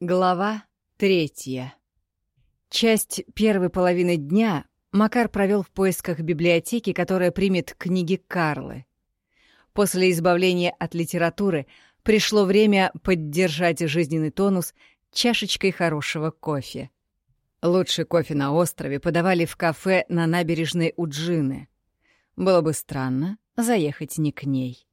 Глава третья. Часть первой половины дня Макар провел в поисках библиотеки, которая примет книги Карлы. После избавления от литературы пришло время поддержать жизненный тонус чашечкой хорошего кофе. Лучший кофе на острове подавали в кафе на набережной Уджины. Было бы странно заехать не к ней.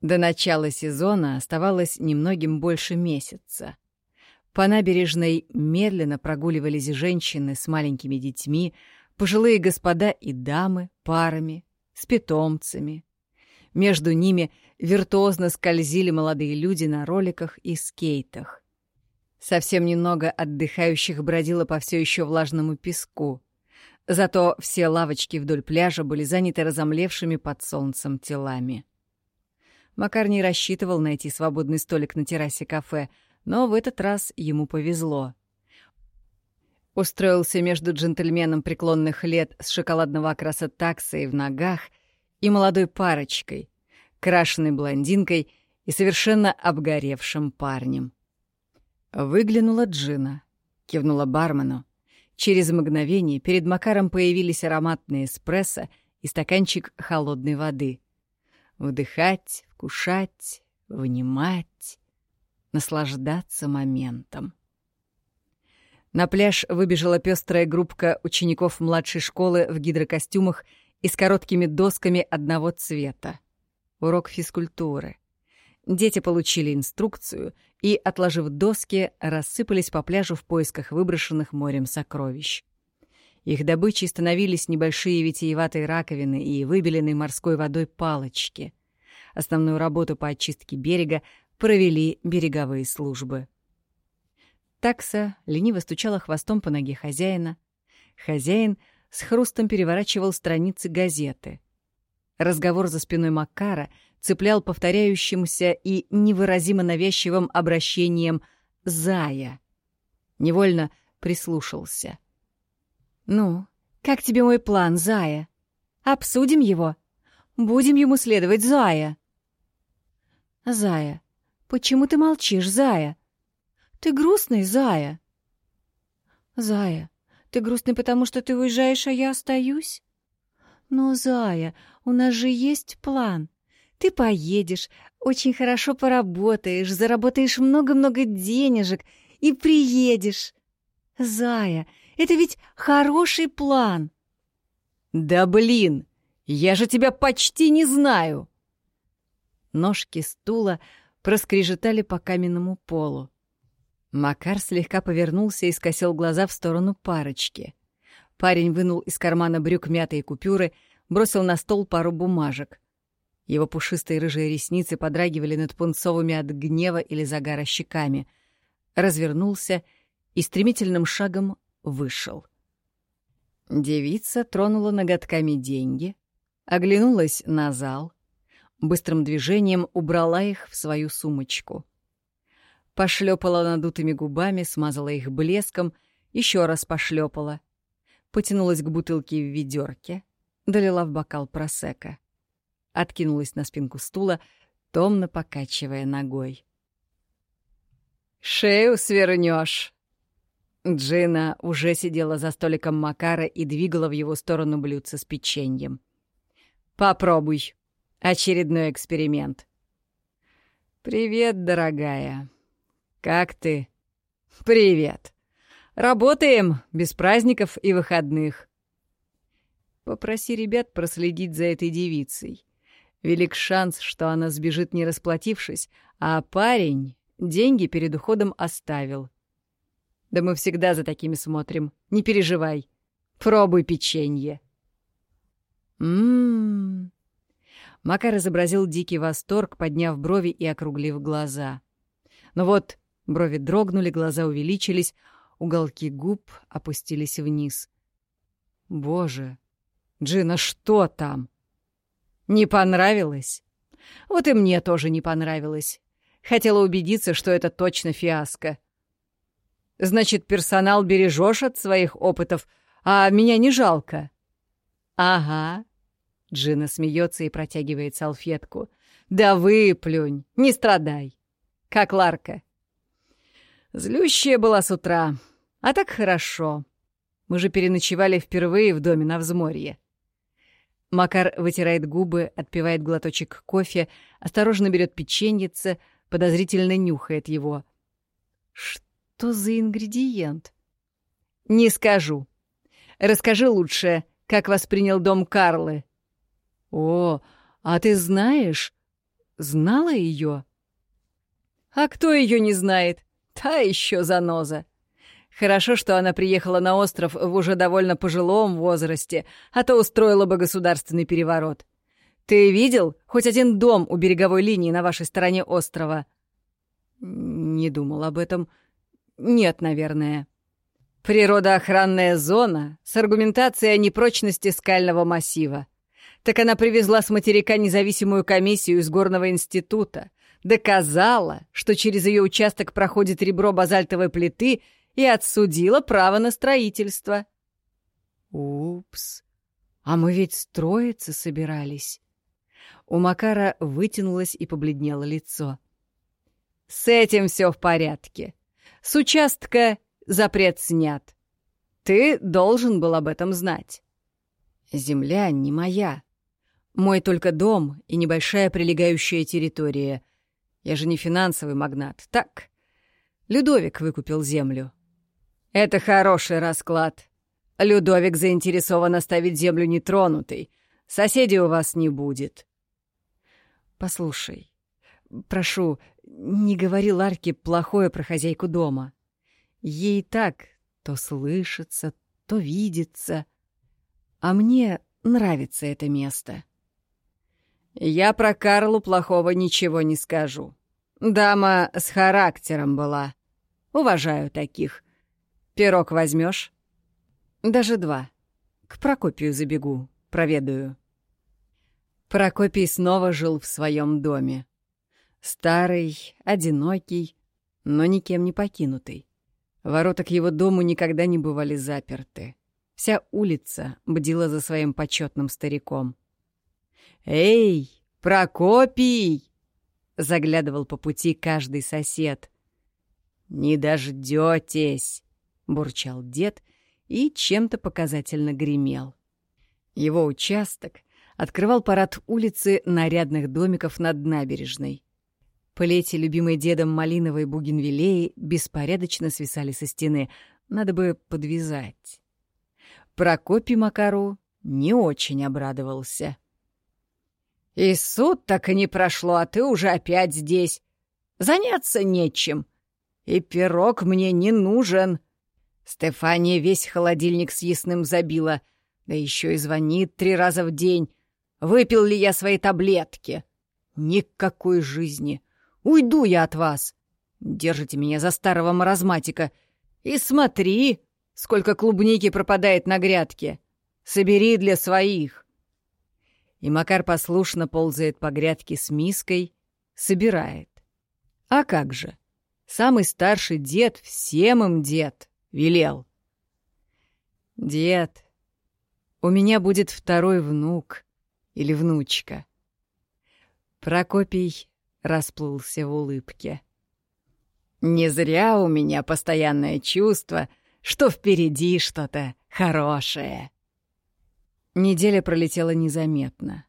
До начала сезона оставалось немногим больше месяца. По набережной медленно прогуливались женщины с маленькими детьми, пожилые господа и дамы парами, с питомцами. Между ними виртуозно скользили молодые люди на роликах и скейтах. Совсем немного отдыхающих бродило по все еще влажному песку. Зато все лавочки вдоль пляжа были заняты разомлевшими под солнцем телами. Макар не рассчитывал найти свободный столик на террасе кафе, но в этот раз ему повезло. Устроился между джентльменом преклонных лет с шоколадного окраса таксой в ногах и молодой парочкой, крашеной блондинкой и совершенно обгоревшим парнем. Выглянула Джина, кивнула бармену. Через мгновение перед Макаром появились ароматные эспрессо и стаканчик холодной воды. Вдыхать, вкушать, внимать, наслаждаться моментом. На пляж выбежала пестрая группка учеников младшей школы в гидрокостюмах и с короткими досками одного цвета. Урок физкультуры. Дети получили инструкцию и, отложив доски, рассыпались по пляжу в поисках выброшенных морем сокровищ. Их добычей становились небольшие витиеватые раковины и выбеленные морской водой палочки. Основную работу по очистке берега провели береговые службы. Такса лениво стучала хвостом по ноге хозяина. Хозяин с хрустом переворачивал страницы газеты. Разговор за спиной Маккара цеплял повторяющимся и невыразимо навязчивым обращением «Зая». Невольно прислушался. «Ну, как тебе мой план, Зая? Обсудим его? Будем ему следовать, Зая!» «Зая, почему ты молчишь, Зая? Ты грустный, Зая?» «Зая, ты грустный, потому что ты уезжаешь, а я остаюсь?» «Но, Зая, у нас же есть план. Ты поедешь, очень хорошо поработаешь, заработаешь много-много денежек и приедешь. Зая, это ведь хороший план!» «Да блин, я же тебя почти не знаю!» Ножки стула проскрежетали по каменному полу. Макар слегка повернулся и скосил глаза в сторону парочки. Парень вынул из кармана брюк мятые купюры, бросил на стол пару бумажек. Его пушистые рыжие ресницы подрагивали над пунцовыми от гнева или загара щеками. Развернулся и стремительным шагом вышел. Девица тронула ноготками деньги, оглянулась на зал — Быстрым движением убрала их в свою сумочку. Пошлепала надутыми губами, смазала их блеском, еще раз пошлепала. Потянулась к бутылке в ведерке, долила в бокал просека. Откинулась на спинку стула, томно покачивая ногой. «Шею свернешь!» Джина уже сидела за столиком Макара и двигала в его сторону блюдце с печеньем. «Попробуй!» Очередной эксперимент. «Привет, дорогая. Как ты?» «Привет. Работаем, без праздников и выходных». Попроси ребят проследить за этой девицей. Велик шанс, что она сбежит, не расплатившись, а парень деньги перед уходом оставил. Да мы всегда за такими смотрим, не переживай. Пробуй печенье. Ммм, Макар изобразил дикий восторг, подняв брови и округлив глаза. Но вот брови дрогнули, глаза увеличились, уголки губ опустились вниз. «Боже! Джина, что там?» «Не понравилось?» «Вот и мне тоже не понравилось. Хотела убедиться, что это точно фиаско». «Значит, персонал бережешь от своих опытов, а меня не жалко?» «Ага», Джина смеется и протягивает салфетку. «Да выплюнь, не страдай. Как Ларка?» Злющая была с утра. А так хорошо. Мы же переночевали впервые в доме на взморье. Макар вытирает губы, отпивает глоточек кофе, осторожно берет печеньице, подозрительно нюхает его. Что за ингредиент? Не скажу. Расскажи лучше, как воспринял дом Карлы. О, а ты знаешь? Знала ее? А кто ее не знает? Та еще заноза. Хорошо, что она приехала на остров в уже довольно пожилом возрасте, а то устроила бы государственный переворот. Ты видел хоть один дом у береговой линии на вашей стороне острова? Не думал об этом. Нет, наверное. Природоохранная зона с аргументацией о непрочности скального массива. Так она привезла с материка независимую комиссию из Горного института, доказала, что через ее участок проходит ребро базальтовой плиты — и отсудила право на строительство. Упс, а мы ведь строиться собирались. У Макара вытянулось и побледнело лицо. С этим все в порядке. С участка запрет снят. Ты должен был об этом знать. Земля не моя. Мой только дом и небольшая прилегающая территория. Я же не финансовый магнат, так? Людовик выкупил землю. «Это хороший расклад. Людовик заинтересован оставить землю нетронутой. Соседей у вас не будет». «Послушай, прошу, не говори Ларке плохое про хозяйку дома. Ей так то слышится, то видится. А мне нравится это место». «Я про Карлу плохого ничего не скажу. Дама с характером была. Уважаю таких». Пирог возьмешь? Даже два. К Прокопию забегу, проведаю. Прокопий снова жил в своем доме. Старый, одинокий, но никем не покинутый. Ворота к его дому никогда не бывали заперты. Вся улица бдила за своим почетным стариком. «Эй, Прокопий!» — заглядывал по пути каждый сосед. «Не дождетесь!» бурчал дед и чем-то показательно гремел. Его участок открывал парад улицы нарядных домиков над набережной. Плети, любимой дедом малиновой бугенвиллеи, беспорядочно свисали со стены. Надо бы подвязать. Прокопий Макару не очень обрадовался. «И суд так и не прошло, а ты уже опять здесь. Заняться нечем. И пирог мне не нужен», Стефания весь холодильник с ясным забила, да еще и звонит три раза в день. Выпил ли я свои таблетки? Никакой жизни. Уйду я от вас. Держите меня за старого маразматика. И смотри, сколько клубники пропадает на грядке. Собери для своих. И Макар послушно ползает по грядке с миской, собирает. А как же? Самый старший дед всем им дед велел. «Дед, у меня будет второй внук или внучка». Прокопий расплылся в улыбке. «Не зря у меня постоянное чувство, что впереди что-то хорошее». Неделя пролетела незаметно.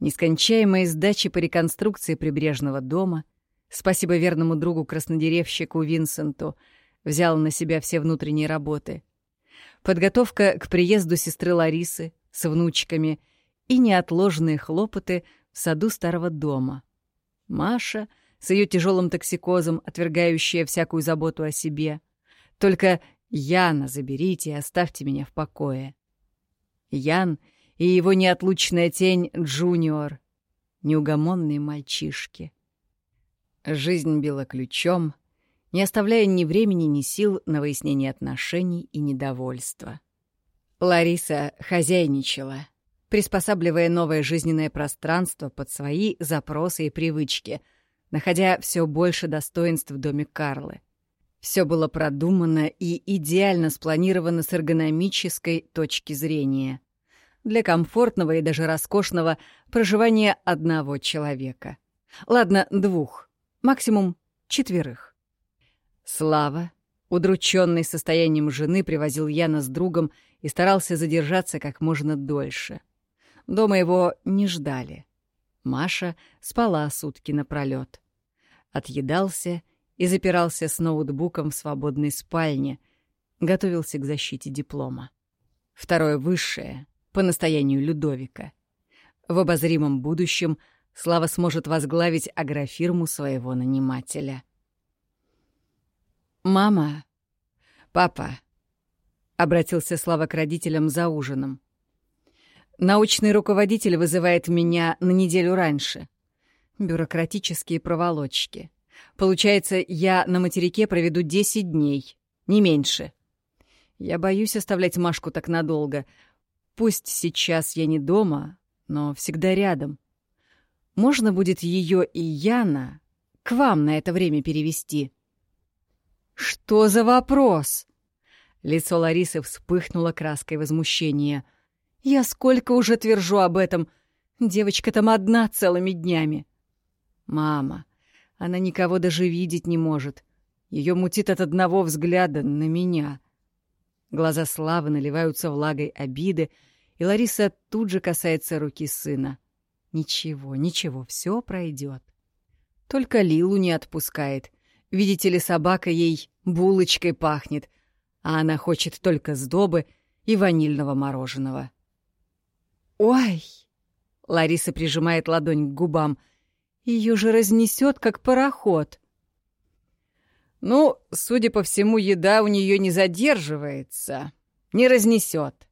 Нескончаемые сдачи по реконструкции прибрежного дома, спасибо верному другу-краснодеревщику Винсенту — взял на себя все внутренние работы. Подготовка к приезду сестры Ларисы с внучками и неотложные хлопоты в саду старого дома. Маша с ее тяжелым токсикозом, отвергающая всякую заботу о себе. Только Яна заберите и оставьте меня в покое. Ян и его неотлучная тень Джуниор, неугомонные мальчишки. Жизнь била ключом — не оставляя ни времени, ни сил на выяснение отношений и недовольства. Лариса хозяйничала, приспосабливая новое жизненное пространство под свои запросы и привычки, находя все больше достоинств в доме Карлы. Все было продумано и идеально спланировано с эргономической точки зрения для комфортного и даже роскошного проживания одного человека. Ладно, двух, максимум четверых. Слава, удрученный состоянием жены, привозил Яна с другом и старался задержаться как можно дольше. Дома его не ждали. Маша спала сутки напролёт. Отъедался и запирался с ноутбуком в свободной спальне, готовился к защите диплома. Второе высшее, по настоянию Людовика. В обозримом будущем Слава сможет возглавить агрофирму своего нанимателя. «Мама! Папа!» — обратился Слава к родителям за ужином. «Научный руководитель вызывает меня на неделю раньше. Бюрократические проволочки. Получается, я на материке проведу 10 дней, не меньше. Я боюсь оставлять Машку так надолго. Пусть сейчас я не дома, но всегда рядом. Можно будет ее и Яна к вам на это время перевести. Что за вопрос? Лицо Ларисы вспыхнуло краской возмущения. Я сколько уже твержу об этом. Девочка там одна целыми днями. Мама, она никого даже видеть не может. Ее мутит от одного взгляда на меня. Глаза Славы наливаются влагой обиды, и Лариса тут же касается руки сына. Ничего, ничего, все пройдет. Только Лилу не отпускает. Видите ли, собака ей булочкой пахнет, а она хочет только сдобы и ванильного мороженого. «Ой!» — Лариса прижимает ладонь к губам. «Ее же разнесет, как пароход!» «Ну, судя по всему, еда у нее не задерживается, не разнесет.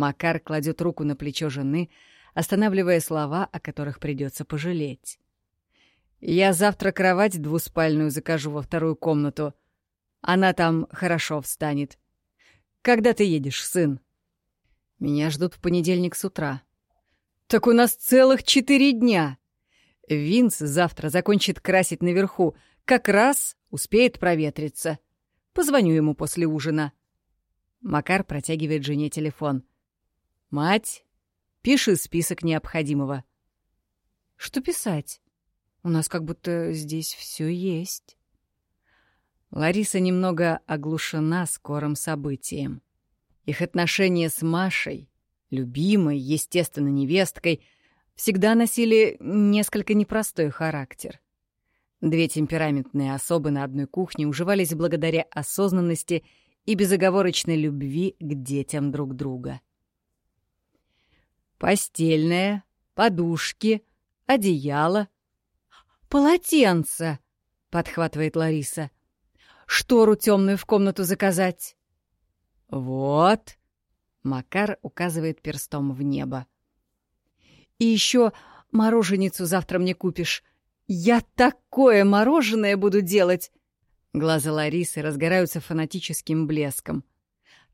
Макар кладет руку на плечо жены, останавливая слова, о которых придется пожалеть. «Я завтра кровать двуспальную закажу во вторую комнату. Она там хорошо встанет. Когда ты едешь, сын?» «Меня ждут в понедельник с утра». «Так у нас целых четыре дня!» Винс завтра закончит красить наверху, как раз успеет проветриться. Позвоню ему после ужина. Макар протягивает жене телефон. «Мать, пиши список необходимого». «Что писать? У нас как будто здесь все есть». Лариса немного оглушена скорым событием. Их отношения с Машей, любимой, естественно, невесткой, всегда носили несколько непростой характер. Две темпераментные особы на одной кухне уживались благодаря осознанности и безоговорочной любви к детям друг друга. Постельное, подушки, одеяло. «Полотенце!» — подхватывает Лариса. «Штору темную в комнату заказать?» «Вот!» — Макар указывает перстом в небо. «И еще мороженицу завтра мне купишь. Я такое мороженое буду делать!» Глаза Ларисы разгораются фанатическим блеском.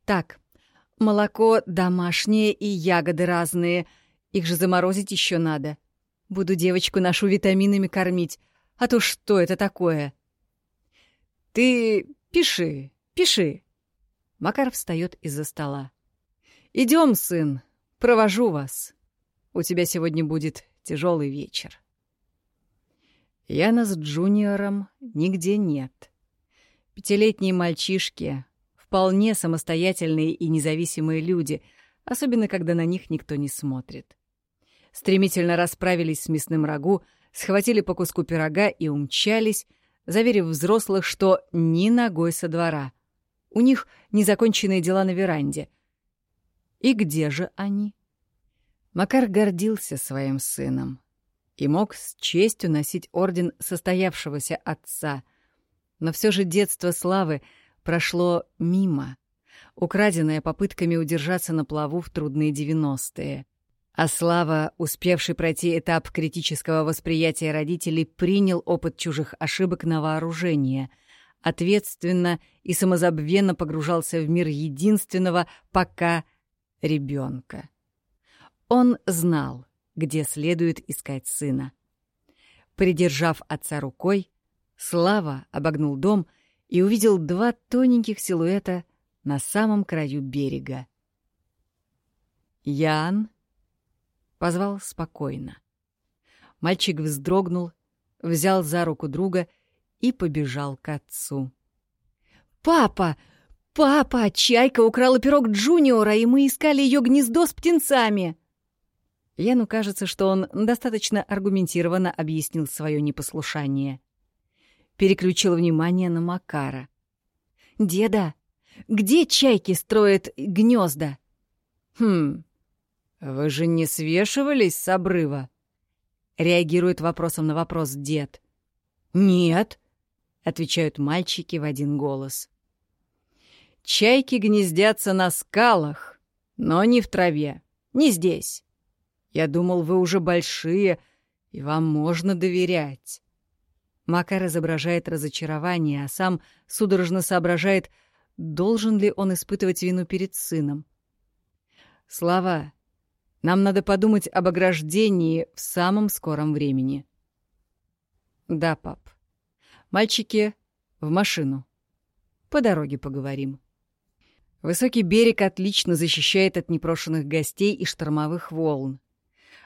«Так, молоко домашнее и ягоды разные. Их же заморозить еще надо. Буду девочку нашу витаминами кормить. А то что это такое?» «Ты пиши, пиши!» Макар встает из-за стола. «Идем, сын, провожу вас. У тебя сегодня будет тяжелый вечер». Яна с Джуниором нигде нет. Пятилетние мальчишки — вполне самостоятельные и независимые люди, особенно когда на них никто не смотрит. Стремительно расправились с мясным рагу, схватили по куску пирога и умчались, заверив взрослых, что ни ногой со двора. У них незаконченные дела на веранде. И где же они? Макар гордился своим сыном и мог с честью носить орден состоявшегося отца. Но все же детство Славы прошло мимо, украденное попытками удержаться на плаву в трудные девяностые. А Слава, успевший пройти этап критического восприятия родителей, принял опыт чужих ошибок на вооружение, ответственно и самозабвенно погружался в мир единственного пока ребенка. Он знал, где следует искать сына. Придержав отца рукой, Слава обогнул дом и увидел два тоненьких силуэта на самом краю берега. «Ян!» — позвал спокойно. Мальчик вздрогнул, взял за руку друга и побежал к отцу. «Папа! Папа! Чайка украла пирог Джуниора, и мы искали ее гнездо с птенцами!» Яну кажется, что он достаточно аргументированно объяснил свое непослушание. Переключил внимание на Макара. «Деда, где чайки строят гнезда?» «Хм, вы же не свешивались с обрыва?» Реагирует вопросом на вопрос дед. «Нет», — отвечают мальчики в один голос. «Чайки гнездятся на скалах, но не в траве, не здесь. Я думал, вы уже большие, и вам можно доверять». Макар изображает разочарование, а сам судорожно соображает, должен ли он испытывать вину перед сыном. «Слава, нам надо подумать об ограждении в самом скором времени». «Да, пап. Мальчики, в машину. По дороге поговорим». Высокий берег отлично защищает от непрошенных гостей и штормовых волн.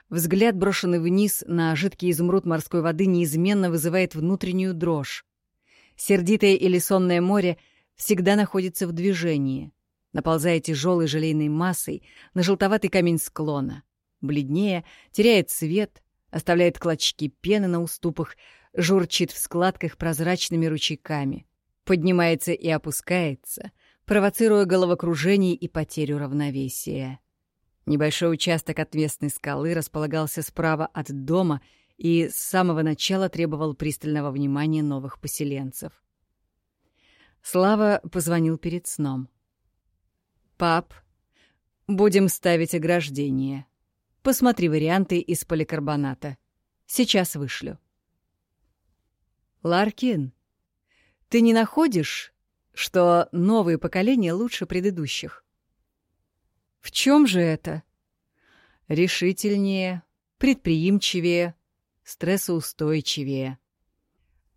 Взгляд, брошенный вниз на жидкий изумруд морской воды, неизменно вызывает внутреннюю дрожь. Сердитое или сонное море всегда находится в движении, наползая тяжелой желейной массой на желтоватый камень склона. Бледнее, теряет цвет, оставляет клочки пены на уступах, журчит в складках прозрачными ручейками, поднимается и опускается, провоцируя головокружение и потерю равновесия. Небольшой участок отвесной скалы располагался справа от дома и с самого начала требовал пристального внимания новых поселенцев. Слава позвонил перед сном. «Пап, будем ставить ограждение. Посмотри варианты из поликарбоната. Сейчас вышлю». «Ларкин, ты не находишь, что новые поколения лучше предыдущих?» В чем же это? Решительнее, предприимчивее, стрессоустойчивее.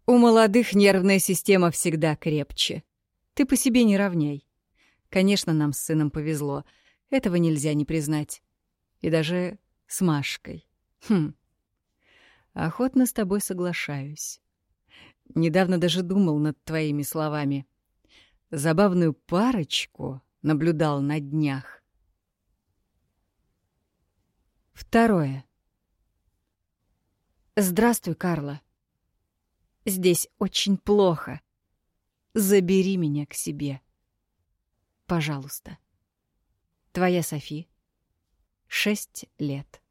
У молодых нервная система всегда крепче. Ты по себе не равняй. Конечно, нам с сыном повезло. Этого нельзя не признать. И даже с Машкой. Хм. Охотно с тобой соглашаюсь. Недавно даже думал над твоими словами. Забавную парочку наблюдал на днях. Второе. Здравствуй, Карла. Здесь очень плохо. Забери меня к себе. Пожалуйста. Твоя Софи. Шесть лет.